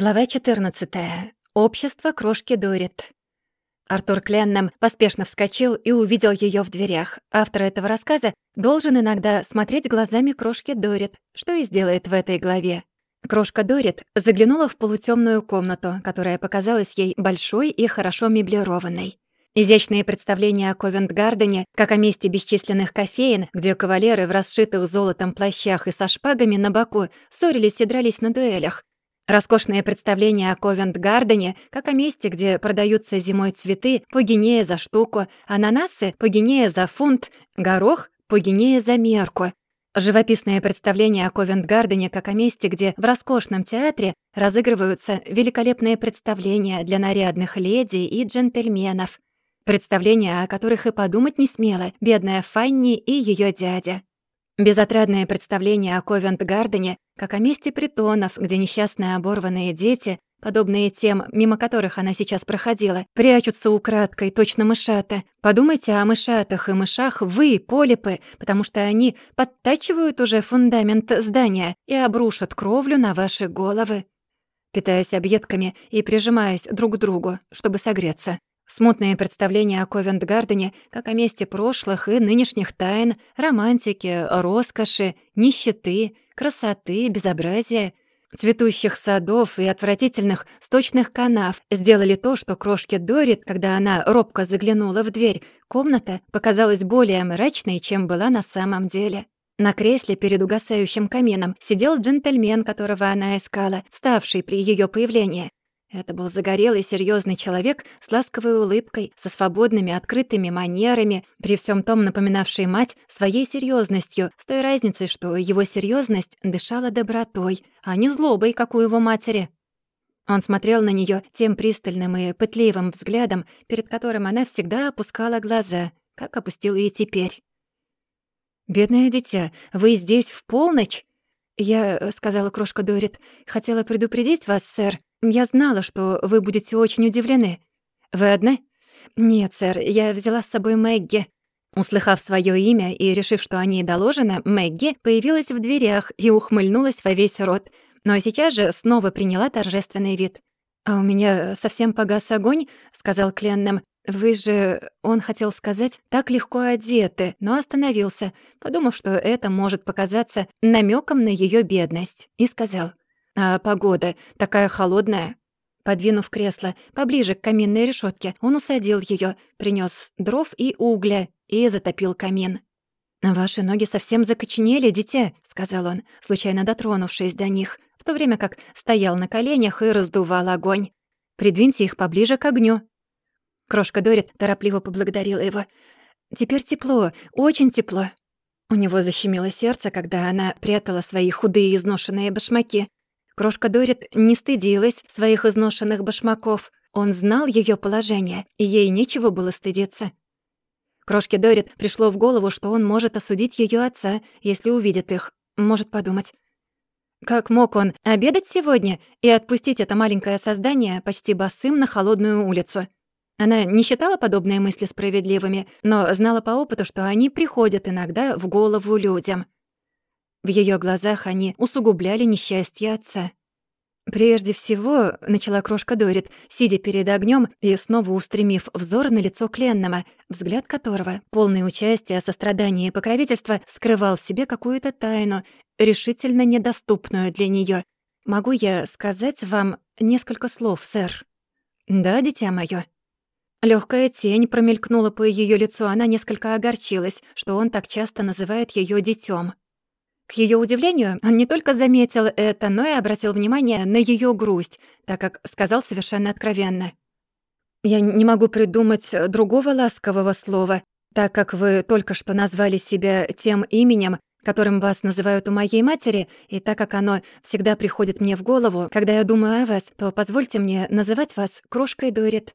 Глава 14. Общество крошки Дорит. Артур Кленном поспешно вскочил и увидел ее в дверях. Автор этого рассказа должен иногда смотреть глазами крошки Дорит, что и сделает в этой главе. Крошка Дорит заглянула в полутемную комнату, которая показалась ей большой и хорошо меблированной. Изящные представления о Ковент-Гардене, как о месте бесчисленных кофеин, где кавалеры в расшитых золотом плащах и со шпагами на боку ссорились и дрались на дуэлях, Роскошные представления о Ковент-Гардене, как о месте, где продаются зимой цветы по гинея за штуку, ананасы по гинея за фунт, горох по гинея за мерку. Живописное представление о Ковент-Гардене как о месте, где в роскошном театре разыгрываются великолепные представления для нарядных леди и джентльменов. Представления, о которых и подумать не смела бедная Фанни и ее дядя. Безотрадное представление о Ковент-Гардене как о месте притонов, где несчастные оборванные дети, подобные тем, мимо которых она сейчас проходила, прячутся украдкой, точно мышата. Подумайте о мышатах и мышах вы, полипы, потому что они подтачивают уже фундамент здания и обрушат кровлю на ваши головы, питаясь объедками и прижимаясь друг к другу, чтобы согреться. Смутные представления о Ковент-Гардене как о месте прошлых и нынешних тайн, романтики, роскоши, нищеты, красоты, безобразия, цветущих садов и отвратительных сточных канав сделали то, что крошке Дорит, когда она робко заглянула в дверь, комната показалась более мрачной, чем была на самом деле. На кресле перед угасающим камином сидел джентльмен, которого она искала, вставший при ее появлении. Это был загорелый, серьезный человек с ласковой улыбкой, со свободными, открытыми манерами, при всем том напоминавший мать своей серьезностью, с той разницей, что его серьезность дышала добротой, а не злобой, как у его матери. Он смотрел на нее тем пристальным и пытливым взглядом, перед которым она всегда опускала глаза, как опустила и теперь. «Бедное дитя, вы здесь в полночь?» «Я», — сказала крошка Дорит, — «хотела предупредить вас, сэр, я знала, что вы будете очень удивлены. Вы одна? Нет, сэр, я взяла с собой Мэгги. Услыхав свое имя и решив, что о ней доложено, Мэгги появилась в дверях и ухмыльнулась во весь рот, но сейчас же снова приняла торжественный вид. «А у меня совсем погас огонь», — сказал Кленном. «Вы же...» — он хотел сказать «так легко одеты», но остановился, подумав, что это может показаться намеком на ее бедность, и сказал а погода такая холодная. Подвинув кресло поближе к каминной решетке, он усадил ее, принес дров и угля и затопил камин. «Ваши ноги совсем закоченели, дитя», — сказал он, случайно дотронувшись до них, в то время как стоял на коленях и раздувал огонь. «Придвиньте их поближе к огню». Крошка Дорит торопливо поблагодарила его. «Теперь тепло, очень тепло». У него защемило сердце, когда она прятала свои худые изношенные башмаки. Крошка Дорит не стыдилась своих изношенных башмаков. Он знал ее положение, и ей нечего было стыдиться. Крошке Дорит пришло в голову, что он может осудить ее отца, если увидит их, может подумать. Как мог он обедать сегодня и отпустить это маленькое создание почти босым на холодную улицу? Она не считала подобные мысли справедливыми, но знала по опыту, что они приходят иногда в голову людям — в ее глазах они усугубляли несчастье отца. «Прежде всего», — начала крошка Дорит, сидя перед огнем и снова устремив взор на лицо Кленнама, взгляд которого, полный участия, сострадания и покровительства, скрывал в себе какую-то тайну, решительно недоступную для нее. «Могу я сказать вам несколько слов, сэр?» «Да, дитя моё». Легкая тень промелькнула по ее лицу, она несколько огорчилась, что он так часто называет ее детем. К ее удивлению, он не только заметил это, но и обратил внимание на ее грусть, так как сказал совершенно откровенно. «Я не могу придумать другого ласкового слова, так как вы только что назвали себя тем именем, которым вас называют у моей матери, и так как оно всегда приходит мне в голову, когда я думаю о вас, то позвольте мне называть вас Крошкой Дорит.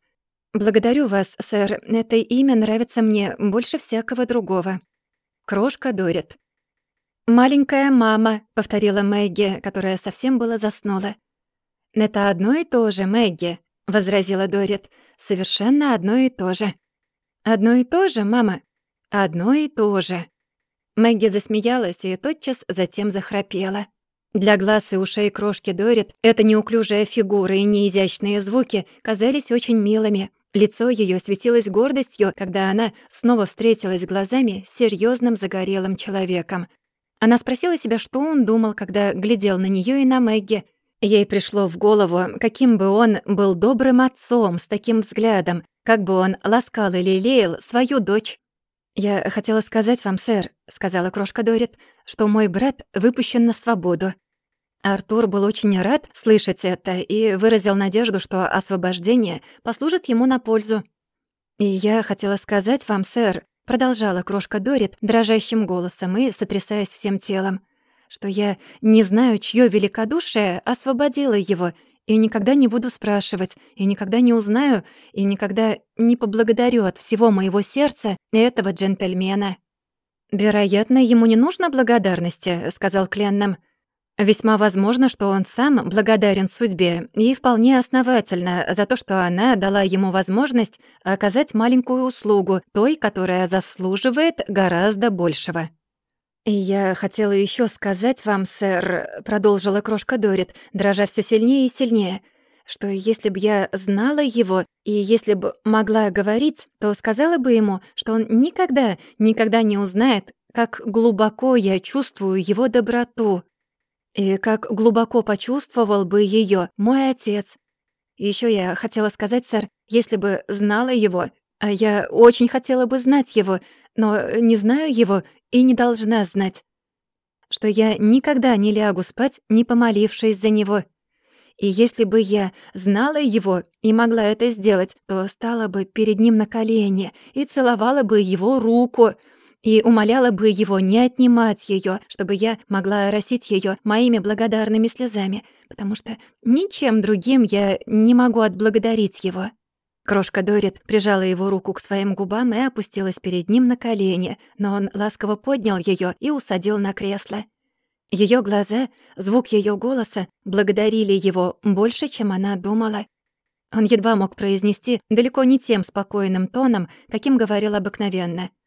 Благодарю вас, сэр, это имя нравится мне больше всякого другого. Крошка Дорит. «Маленькая мама», — повторила Мэгги, которая совсем была заснула. «Это одно и то же, Мэгги», — возразила Дорит. «Совершенно одно и то же». «Одно и то же, мама?» «Одно и то же». Мэгги засмеялась и тотчас затем захрапела. Для глаз и ушей крошки Дорит эта неуклюжая фигура и неизящные звуки казались очень милыми. Лицо ее светилось гордостью, когда она снова встретилась глазами с серьёзным загорелым человеком. Она спросила себя, что он думал, когда глядел на нее и на Мэгги. Ей пришло в голову, каким бы он был добрым отцом с таким взглядом, как бы он ласкал или лелеял свою дочь. «Я хотела сказать вам, сэр», — сказала крошка Дорит, «что мой брат выпущен на свободу». Артур был очень рад слышать это и выразил надежду, что освобождение послужит ему на пользу. «И я хотела сказать вам, сэр», — продолжала крошка Дорит дрожащим голосом и сотрясаясь всем телом, «что я не знаю, чье великодушие освободило его, и никогда не буду спрашивать, и никогда не узнаю, и никогда не поблагодарю от всего моего сердца этого джентльмена». «Вероятно, ему не нужно благодарности», — сказал Кленном. Весьма возможно, что он сам благодарен судьбе и вполне основательно за то, что она дала ему возможность оказать маленькую услугу той, которая заслуживает гораздо большего. «И я хотела еще сказать вам, сэр», — продолжила крошка Дорит, дрожа все сильнее и сильнее, что если бы я знала его и если бы могла говорить, то сказала бы ему, что он никогда, никогда не узнает, как глубоко я чувствую его доброту, и как глубоко почувствовал бы ее мой отец. Еще я хотела сказать, сэр, если бы знала его, а я очень хотела бы знать его, но не знаю его и не должна знать, что я никогда не лягу спать, не помолившись за него. И если бы я знала его и могла это сделать, то стала бы перед ним на колени и целовала бы его руку — и умоляла бы его не отнимать ее, чтобы я могла оросить ее моими благодарными слезами, потому что ничем другим я не могу отблагодарить его». Крошка Дорит прижала его руку к своим губам и опустилась перед ним на колени, но он ласково поднял ее и усадил на кресло. Ее глаза, звук ее голоса благодарили его больше, чем она думала. Он едва мог произнести далеко не тем спокойным тоном, каким говорил обыкновенно —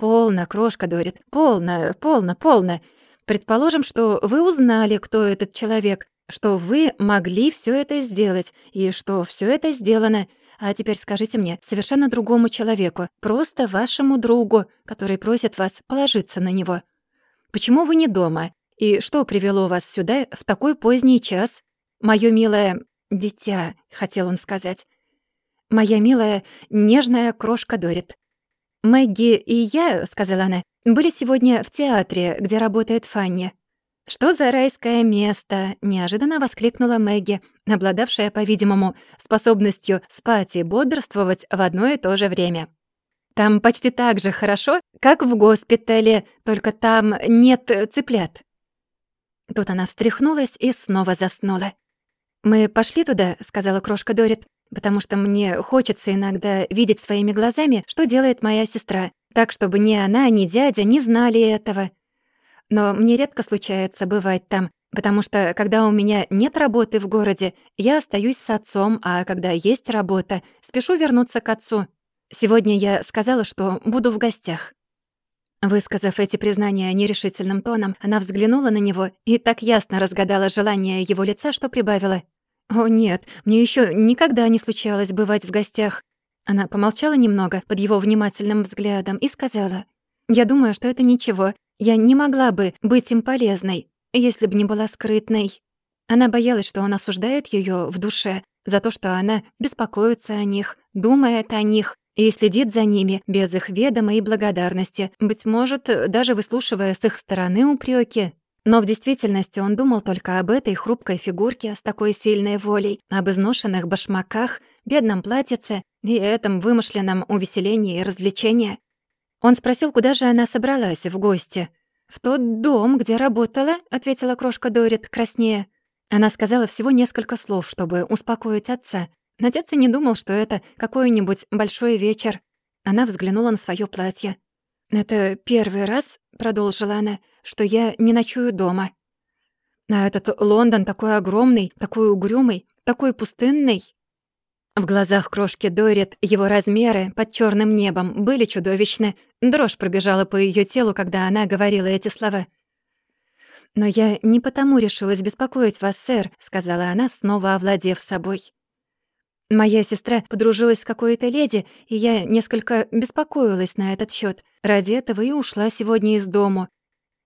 «Полно, крошка Дорит, полно, полно, полно. Предположим, что вы узнали, кто этот человек, что вы могли все это сделать, и что все это сделано. А теперь скажите мне, совершенно другому человеку, просто вашему другу, который просит вас положиться на него. Почему вы не дома? И что привело вас сюда в такой поздний час? Моё милое дитя, хотел он сказать. Моя милая, нежная крошка Дорит. «Мэгги и я, — сказала она, — были сегодня в театре, где работает Фанни». «Что за райское место?» — неожиданно воскликнула Мэгги, обладавшая, по-видимому, способностью спать и бодрствовать в одно и то же время. «Там почти так же хорошо, как в госпитале, только там нет цыплят». Тут она встряхнулась и снова заснула. «Мы пошли туда», — сказала крошка Дорит потому что мне хочется иногда видеть своими глазами, что делает моя сестра, так, чтобы ни она, ни дядя не знали этого. Но мне редко случается бывать там, потому что, когда у меня нет работы в городе, я остаюсь с отцом, а когда есть работа, спешу вернуться к отцу. Сегодня я сказала, что буду в гостях». Высказав эти признания нерешительным тоном, она взглянула на него и так ясно разгадала желание его лица, что прибавила — «О, нет, мне еще никогда не случалось бывать в гостях». Она помолчала немного под его внимательным взглядом и сказала, «Я думаю, что это ничего. Я не могла бы быть им полезной, если бы не была скрытной». Она боялась, что он осуждает ее в душе за то, что она беспокоится о них, думает о них и следит за ними без их ведома и благодарности, быть может, даже выслушивая с их стороны упреки. Но в действительности он думал только об этой хрупкой фигурке с такой сильной волей, об изношенных башмаках, бедном платьице и этом вымышленном увеселении и развлечении. Он спросил, куда же она собралась в гости. «В тот дом, где работала», — ответила крошка Дорит, краснее. Она сказала всего несколько слов, чтобы успокоить отца. Отец и не думал, что это какой-нибудь большой вечер. Она взглянула на свое платье. «Это первый раз», — продолжила она, — «что я не ночую дома. А этот Лондон такой огромный, такой угрюмый, такой пустынный». В глазах крошки Дорит его размеры под черным небом были чудовищны. Дрожь пробежала по ее телу, когда она говорила эти слова. «Но я не потому решилась беспокоить вас, сэр», — сказала она, снова овладев собой. «Моя сестра подружилась с какой-то леди, и я несколько беспокоилась на этот счет. Ради этого и ушла сегодня из дому.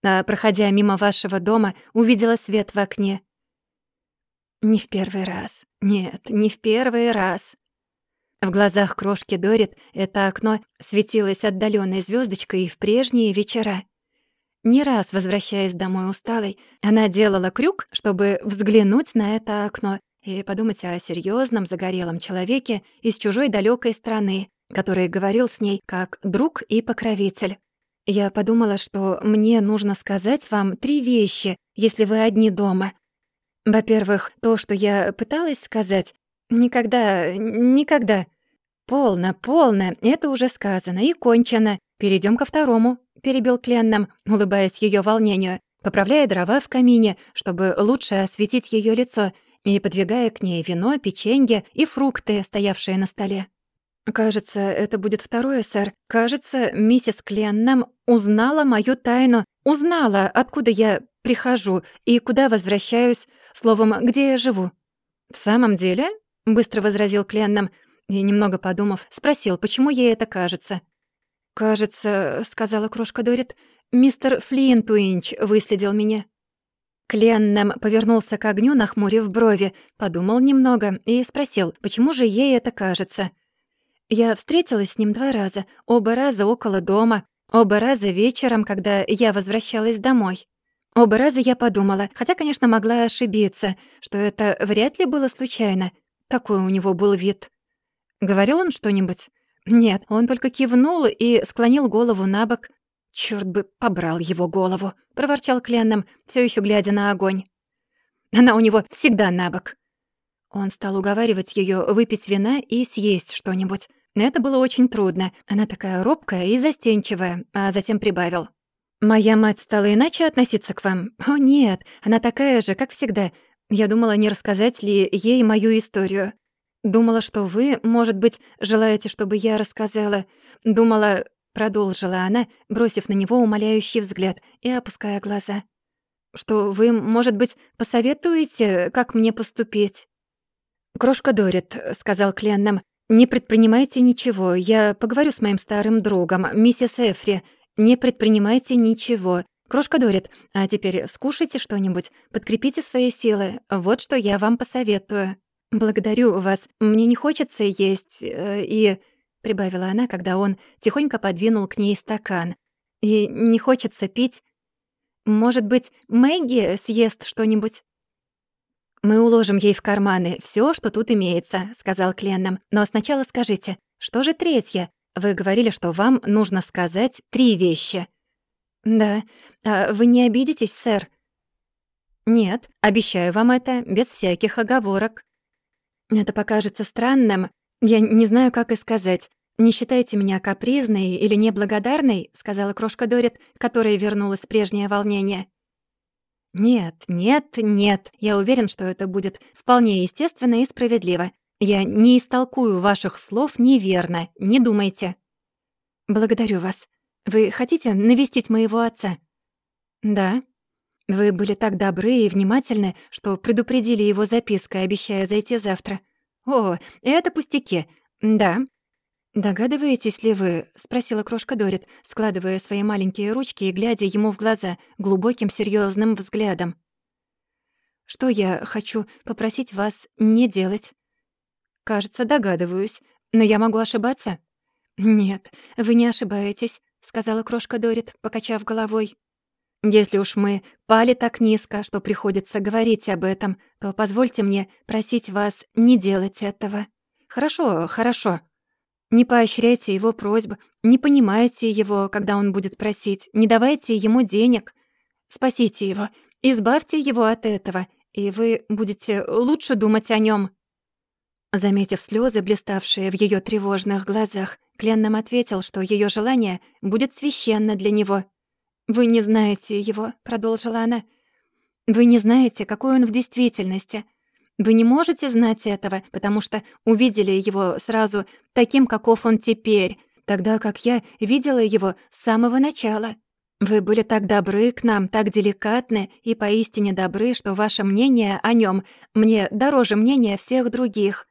А, проходя мимо вашего дома, увидела свет в окне. Не в первый раз. Нет, не в первый раз. В глазах крошки Дорит это окно светилось отдаленной звездочкой и в прежние вечера. Не раз, возвращаясь домой усталой, она делала крюк, чтобы взглянуть на это окно и подумать о серьезном загорелом человеке из чужой далекой страны, который говорил с ней как друг и покровитель. Я подумала, что мне нужно сказать вам три вещи, если вы одни дома. Во-первых, то, что я пыталась сказать, никогда, никогда. Полно, полно, это уже сказано и кончено. Перейдем ко второму перебил Кленном, улыбаясь ее волнению, поправляя дрова в камине, чтобы лучше осветить ее лицо, и подвигая к ней вино, печенье и фрукты, стоявшие на столе. «Кажется, это будет второе, сэр. Кажется, миссис Кленном узнала мою тайну, узнала, откуда я прихожу и куда возвращаюсь, словом, где я живу». «В самом деле?» — быстро возразил Кленном и, немного подумав, спросил, почему ей это кажется. «Кажется, — сказала крошка Дорит, — мистер Флинтуинч выследил меня». Кленнем повернулся к огню, нахмурив брови, подумал немного и спросил, почему же ей это кажется. Я встретилась с ним два раза, оба раза около дома, оба раза вечером, когда я возвращалась домой. Оба раза я подумала, хотя, конечно, могла ошибиться, что это вряд ли было случайно. Такой у него был вид. Говорил он что-нибудь? Нет, он только кивнул и склонил голову на бок. «Чёрт бы побрал его голову!» — проворчал Кленном, всё ещё глядя на огонь. «Она у него всегда на бок!» Он стал уговаривать её выпить вина и съесть что-нибудь. Это было очень трудно. Она такая робкая и застенчивая, а затем прибавил. «Моя мать стала иначе относиться к вам? О, нет, она такая же, как всегда. Я думала, не рассказать ли ей мою историю. Думала, что вы, может быть, желаете, чтобы я рассказала. Думала, продолжила она, бросив на него умоляющий взгляд и опуская глаза. Что вы, может быть, посоветуете, как мне поступить? Крошка Дорит, сказал Кленном, не предпринимайте ничего. Я поговорю с моим старым другом, миссис Эфри. Не предпринимайте ничего. Крошка Дорит, а теперь скушайте что-нибудь, подкрепите свои силы. Вот что я вам посоветую. «Благодарю вас. Мне не хочется есть, э, и...» — прибавила она, когда он тихонько подвинул к ней стакан. «И не хочется пить. Может быть, Мэгги съест что-нибудь?» «Мы уложим ей в карманы все, что тут имеется», — сказал Кленном. «Но сначала скажите, что же третье? Вы говорили, что вам нужно сказать три вещи». «Да. А вы не обидитесь, сэр?» «Нет, обещаю вам это, без всяких оговорок». Это покажется странным. Я не знаю, как и сказать. «Не считайте меня капризной или неблагодарной», — сказала крошка Дорит, которая вернулась в прежнее волнение. «Нет, нет, нет. Я уверен, что это будет вполне естественно и справедливо. Я не истолкую ваших слов неверно, не думайте». «Благодарю вас. Вы хотите навестить моего отца?» «Да». Вы были так добры и внимательны, что предупредили его запиской, обещая зайти завтра. О, это пустяки. Да. Догадываетесь ли вы, спросила крошка Дорит, складывая свои маленькие ручки и глядя ему в глаза глубоким серьезным взглядом. Что я хочу попросить вас не делать? Кажется, догадываюсь, но я могу ошибаться. Нет, вы не ошибаетесь, сказала крошка Дорит, покачав головой. Если уж мы пали так низко, что приходится говорить об этом, то позвольте мне просить вас не делать этого. Хорошо, хорошо. Не поощряйте его просьбы, не понимайте его, когда он будет просить, не давайте ему денег. Спасите его, избавьте его от этого, и вы будете лучше думать о нем. Заметив слезы, блиставшие в ее тревожных глазах, Кленном ответил, что ее желание будет священно для него — «Вы не знаете его», — продолжила она. «Вы не знаете, какой он в действительности. Вы не можете знать этого, потому что увидели его сразу таким, каков он теперь, тогда как я видела его с самого начала. Вы были так добры к нам, так деликатны и поистине добры, что ваше мнение о нем мне дороже мнения всех других.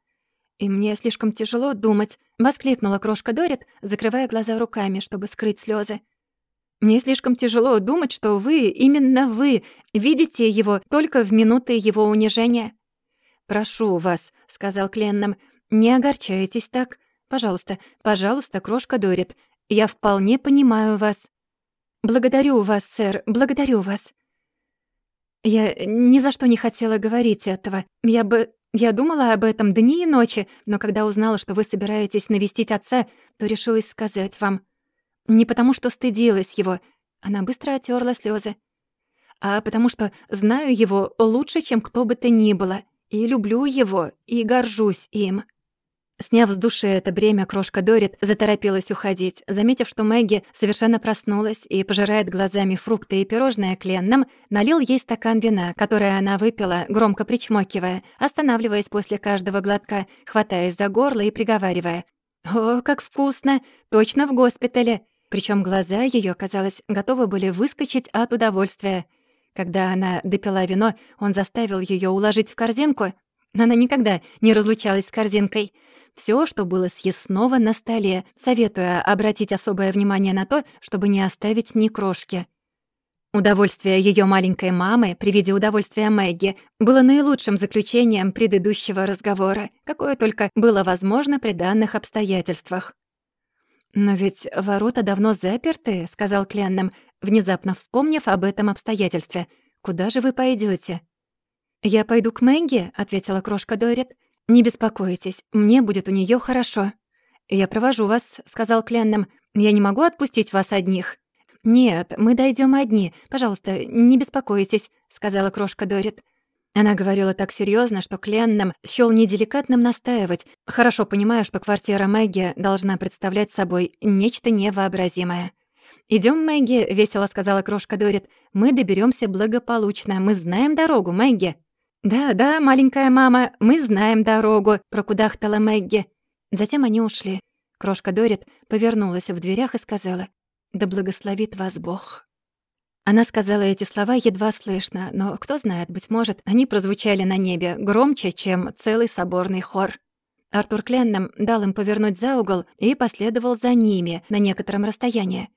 И мне слишком тяжело думать, воскликнула крошка Дорит, закрывая глаза руками, чтобы скрыть слезы. Мне слишком тяжело думать, что вы, именно вы, видите его только в минуты его унижения. «Прошу вас», — сказал Кленном, — «не огорчайтесь так. Пожалуйста, пожалуйста, крошка Дорит, я вполне понимаю вас». «Благодарю вас, сэр, благодарю вас». Я ни за что не хотела говорить этого. Я бы... Я думала об этом дни и ночи, но когда узнала, что вы собираетесь навестить отца, то решилась сказать вам. Не потому, что стыдилась его. Она быстро отерла слезы, А потому что знаю его лучше, чем кто бы то ни было. И люблю его, и горжусь им. Сняв с души это бремя, крошка Дорит заторопилась уходить. Заметив, что Мэгги совершенно проснулась и пожирает глазами фрукты и пирожное кленном, налил ей стакан вина, которое она выпила, громко причмокивая, останавливаясь после каждого глотка, хватаясь за горло и приговаривая. «О, как вкусно! Точно в госпитале!» Причем глаза ее, казалось, готовы были выскочить от удовольствия. Когда она допила вино, он заставил ее уложить в корзинку. Она никогда не разлучалась с корзинкой — все, что было съестного на столе, советуя обратить особое внимание на то, чтобы не оставить ни крошки. Удовольствие ее маленькой мамы при виде удовольствия Мэгги было наилучшим заключением предыдущего разговора, какое только было возможно при данных обстоятельствах. «Но ведь ворота давно заперты», — сказал Кленном, внезапно вспомнив об этом обстоятельстве. «Куда же вы пойдете? «Я пойду к Мэгги», — ответила крошка Дорит. «Не беспокойтесь, мне будет у нее хорошо». «Я провожу вас», — сказал Кленном. «Я не могу отпустить вас одних». «Нет, мы дойдем одни. Пожалуйста, не беспокойтесь», — сказала крошка Дорит. Она говорила так серьезно, что Кленном счёл неделикатным настаивать, хорошо понимая, что квартира Мэгги должна представлять собой нечто невообразимое. Идем, Мэгги», — весело сказала крошка Дорит. «Мы доберемся благополучно. Мы знаем дорогу, Мэгги». «Да, да, маленькая мама, мы знаем дорогу», — прокудахтала Мэгги. Затем они ушли. Крошка Дорит повернулась в дверях и сказала, «Да благословит вас Бог». Она сказала эти слова едва слышно, но, кто знает, быть может, они прозвучали на небе громче, чем целый соборный хор. Артур Кленном дал им повернуть за угол и последовал за ними на некотором расстоянии.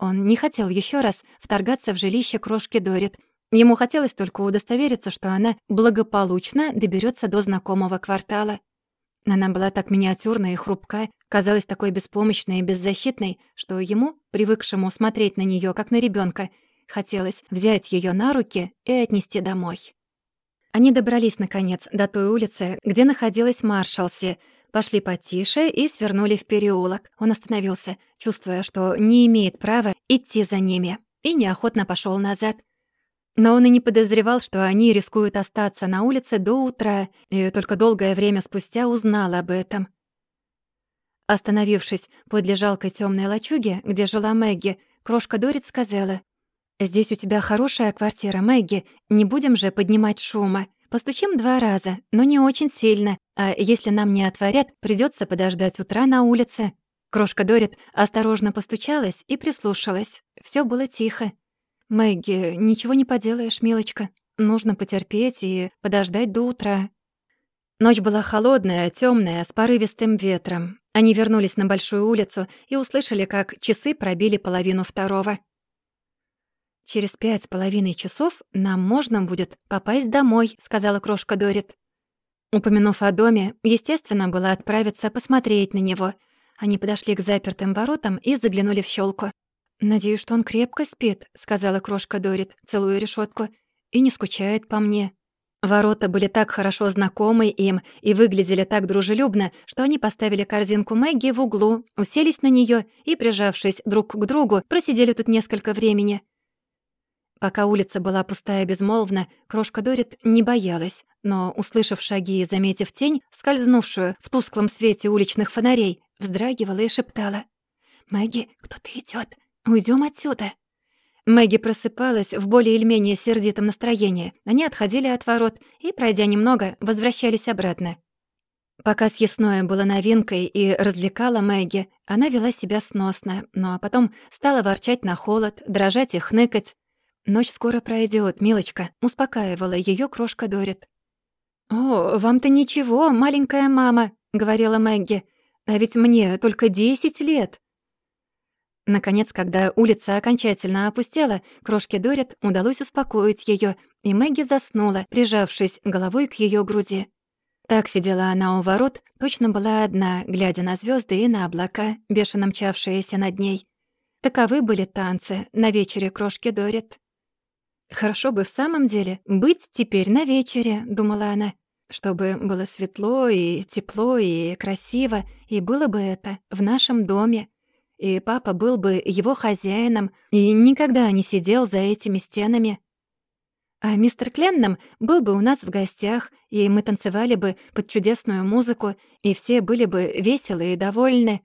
Он не хотел еще раз вторгаться в жилище крошки Дорит, Ему хотелось только удостовериться, что она благополучно доберется до знакомого квартала. Она была так миниатюрная и хрупкая, казалась такой беспомощной и беззащитной, что ему, привыкшему смотреть на нее как на ребенка, хотелось взять ее на руки и отнести домой. Они добрались, наконец, до той улицы, где находилась Маршалси, пошли потише и свернули в переулок. Он остановился, чувствуя, что не имеет права идти за ними, и неохотно пошел назад — но он и не подозревал, что они рискуют остаться на улице до утра, и только долгое время спустя узнал об этом. Остановившись подле жалкой тёмной лачуги, где жила Мэгги, крошка Дорит сказала, «Здесь у тебя хорошая квартира, Мэгги, не будем же поднимать шума. Постучим два раза, но не очень сильно, а если нам не отворят, придётся подождать утра на улице». Крошка Дорит осторожно постучалась и прислушалась. Всё было тихо. «Мэгги, ничего не поделаешь, милочка. Нужно потерпеть и подождать до утра». Ночь была холодная, темная, с порывистым ветром. Они вернулись на большую улицу и услышали, как часы пробили половину второго. «Через пять с половиной часов нам можно будет попасть домой», — сказала крошка Дорит. Упомянув о доме, естественно, было отправиться посмотреть на него. Они подошли к запертым воротам и заглянули в щелку. «Надеюсь, что он крепко спит», — сказала крошка Дорит, целуя решетку, «и не скучает по мне». Ворота были так хорошо знакомы им и выглядели так дружелюбно, что они поставили корзинку Мэгги в углу, уселись на нее и, прижавшись друг к другу, просидели тут несколько времени. Пока улица была пустая и безмолвна, крошка Дорит не боялась, но, услышав шаги и заметив тень, скользнувшую в тусклом свете уличных фонарей, вздрагивала и шептала. «Мэгги, кто-то идет. Уйдем отсюда». Мэгги просыпалась в более или менее сердитом настроении. Они отходили от ворот и, пройдя немного, возвращались обратно. Пока съестное было новинкой и развлекала Мэгги, она вела себя сносно, но потом стала ворчать на холод, дрожать и хныкать. «Ночь скоро пройдет, милочка», — успокаивала ее крошка Дорит. «О, вам-то ничего, маленькая мама», — говорила Мэгги. «А ведь мне только десять лет». Наконец, когда улица окончательно опустела, крошке Дорит удалось успокоить ее, и Мэгги заснула, прижавшись головой к ее груди. Так сидела она у ворот, точно была одна, глядя на звезды и на облака, бешено мчавшиеся над ней. Таковы были танцы на вечере крошки Дорит. «Хорошо бы в самом деле быть теперь на вечере», — думала она, «чтобы было светло и тепло и красиво, и было бы это в нашем доме, и папа был бы его хозяином и никогда не сидел за этими стенами». А мистер Кленном был бы у нас в гостях, и мы танцевали бы под чудесную музыку, и все были бы веселы и довольны.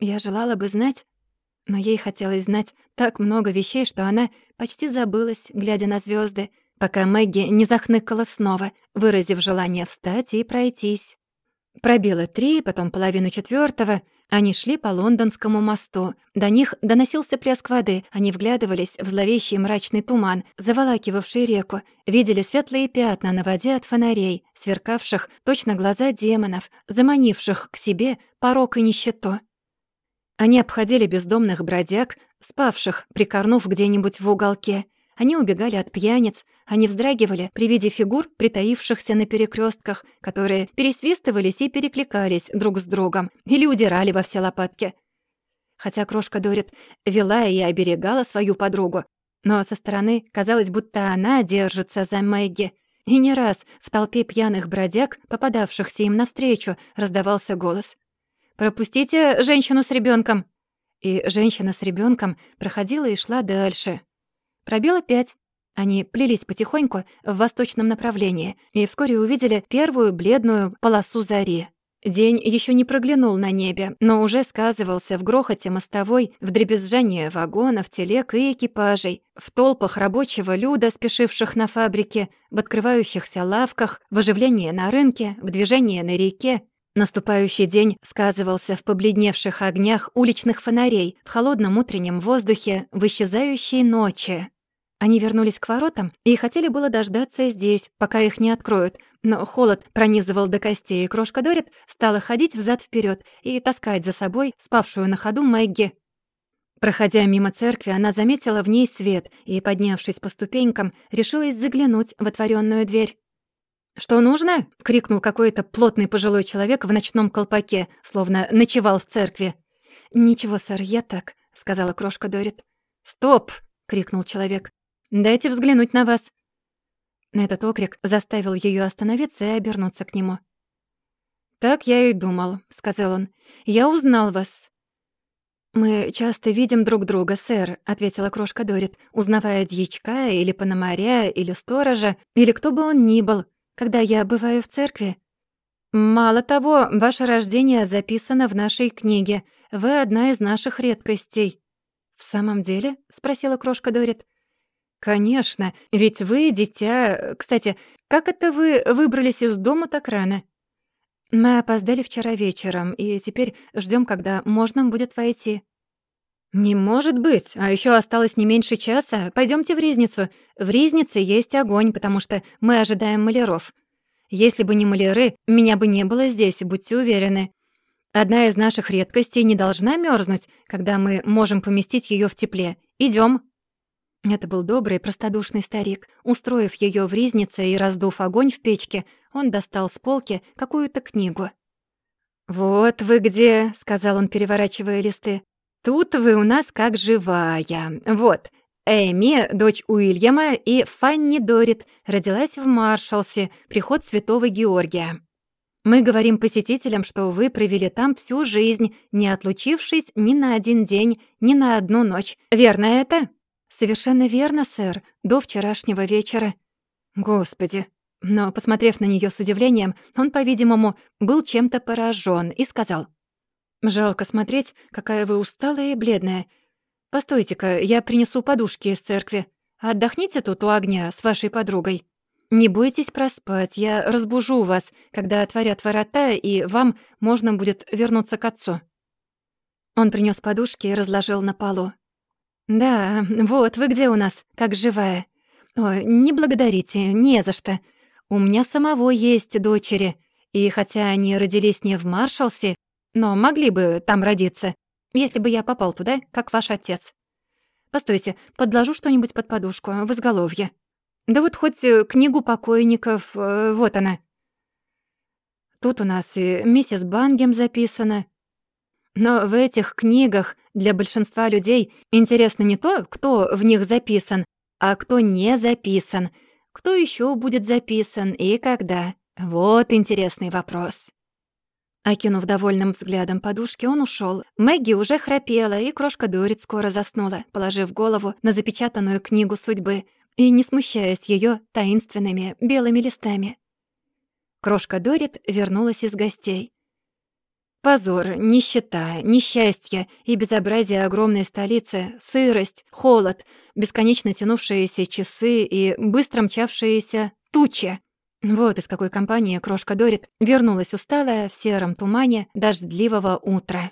Я желала бы знать, но ей хотелось знать так много вещей, что она почти забылась, глядя на звезды, пока Мэгги не захныкала снова, выразив желание встать и пройтись. Пробило три, потом половину четвертого — они шли по лондонскому мосту. До них доносился плеск воды. Они вглядывались в зловещий мрачный туман, заволакивавший реку. Видели светлые пятна на воде от фонарей, сверкавших точно глаза демонов, заманивших к себе порок и нищету. Они обходили бездомных бродяг, спавших, прикорнув где-нибудь в уголке. Они убегали от пьяниц, они вздрагивали при виде фигур, притаившихся на перекрестках, которые пересвистывались и перекликались друг с другом или удирали во все лопатки. Хотя крошка Дорит вела и оберегала свою подругу, но со стороны казалось, будто она держится за Мэгги. И не раз в толпе пьяных бродяг, попадавшихся им навстречу, раздавался голос. «Пропустите женщину с ребенком. И женщина с ребенком проходила и шла дальше. Пробило пять. Они плелись потихоньку в восточном направлении и вскоре увидели первую бледную полосу зари. День еще не проглянул на небе, но уже сказывался в грохоте мостовой, в дребезжании вагонов, телег и экипажей, в толпах рабочего люда, спешивших на фабрике, в открывающихся лавках, в оживлении на рынке, в движении на реке. Наступающий день сказывался в побледневших огнях уличных фонарей, в холодном утреннем воздухе, в исчезающей ночи. Они вернулись к воротам и хотели было дождаться здесь, пока их не откроют, но холод пронизывал до костей, и крошка Дорит стала ходить взад вперед и таскать за собой спавшую на ходу Мэгги. Проходя мимо церкви, она заметила в ней свет и, поднявшись по ступенькам, решилась заглянуть в отворенную дверь. «Что нужно?» — крикнул какой-то плотный пожилой человек в ночном колпаке, словно ночевал в церкви. «Ничего, сэр, я так», — сказала крошка Дорит. «Стоп!» — крикнул человек. Дайте взглянуть на вас». Этот окрик заставил ее остановиться и обернуться к нему. «Так я и думал», — сказал он. «Я узнал вас». «Мы часто видим друг друга, сэр», — ответила крошка Дорит, узнавая дьячка или пономаря, или сторожа, или кто бы он ни был, когда я бываю в церкви. «Мало того, ваше рождение записано в нашей книге. Вы одна из наших редкостей». «В самом деле?» — спросила крошка Дорит. «Конечно, ведь вы дитя... Кстати, как это вы выбрались из дома так рано?» «Мы опоздали вчера вечером, и теперь ждем, когда можно будет войти». «Не может быть! А еще осталось не меньше часа. Пойдемте в Ризницу. В Ризнице есть огонь, потому что мы ожидаем маляров. Если бы не маляры, меня бы не было здесь, будьте уверены. Одна из наших редкостей не должна мерзнуть, когда мы можем поместить ее в тепле. Идем. Это был добрый, простодушный старик. Устроив ее в ризнице и раздув огонь в печке, он достал с полки какую-то книгу. «Вот вы где», — сказал он, переворачивая листы. «Тут вы у нас как живая. Вот, Эми, дочь Уильяма, и Фанни Дорит родилась в Маршалсе, приход святого Георгия. Мы говорим посетителям, что вы провели там всю жизнь, не отлучившись ни на один день, ни на одну ночь. Верно это?» «Совершенно верно, сэр, до вчерашнего вечера». «Господи!» Но, посмотрев на нее с удивлением, он, по-видимому, был чем-то поражен и сказал. «Жалко смотреть, какая вы усталая и бледная. Постойте-ка, я принесу подушки из церкви. Отдохните тут у огня с вашей подругой». Не бойтесь проспать, я разбужу вас, когда отворят ворота, и вам можно будет вернуться к отцу». Он принес подушки и разложил на полу. «Да, вот вы где у нас, как живая. Ой, не благодарите, не за что. У меня самого есть дочери, и хотя они родились не в Маршалсе, но могли бы там родиться, если бы я попал туда, как ваш отец. Постойте, подложу что-нибудь под подушку, в изголовье. Да вот хоть э, книгу покойников, э, вот она. Тут у нас и миссис Бангем записана. Но в этих книгах для большинства людей интересно не то, кто в них записан, а кто не записан, кто еще будет записан и когда. Вот интересный вопрос. Окинув довольным взглядом подушки, он ушел. Мэгги уже храпела, и крошка Дорит скоро заснула, положив голову на запечатанную книгу судьбы и не смущаясь ее таинственными белыми листами. Крошка Дорит вернулась из гостей. Позор, нищета, несчастье и безобразие огромной столицы, сырость, холод, бесконечно тянувшиеся часы и быстро мчавшиеся тучи. Вот из какой компании крошка Дорит вернулась усталая в сером тумане дождливого утра.